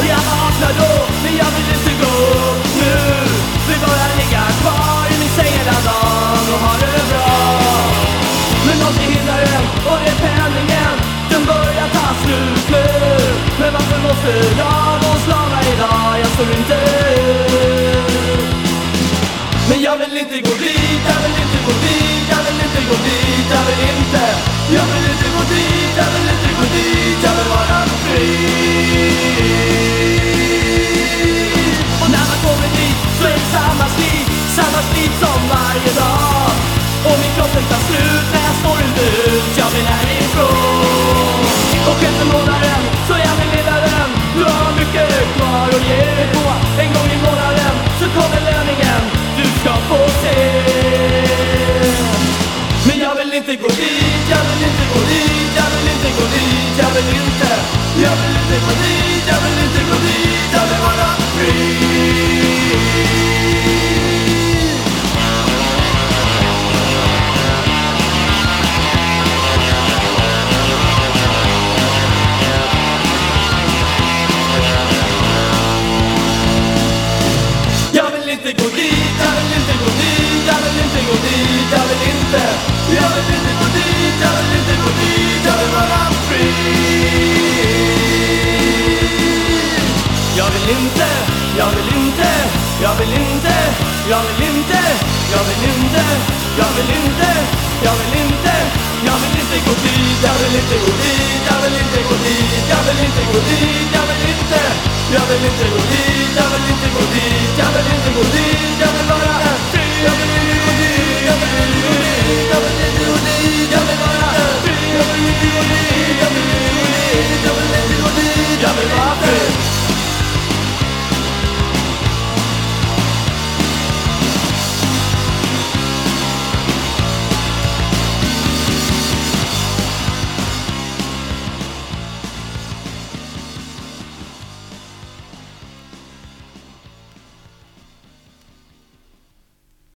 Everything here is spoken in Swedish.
Och jag vaknar då, men jag vill inte gå nu. Vill bara ligga kvar i min säng hela dagen och ha det bra. Men någonting hindrar en och det är penningen. Den börjar ta slut nu. Men varför måste jag gå och slava idag? Jag står inte ut Men jag vill inte gå dit, jag vill inte gå dit, jag vill inte gå dit, jag vill inte. Jag vill inte gå dit, jag vill inte gå dit Jag vill inte, jag vill inte, jag vill inte, jag vill inte, jag vill inte, jag vill inte, jag vill inte, jag vill inte gå dit, jag vill inte gå dit, jag vill inte gå dit, jag vill inte gå dit, jag vill inte, jag vill inte gå dit, jag vill inte gå dit, jag vill inte gå dit, jag vill vara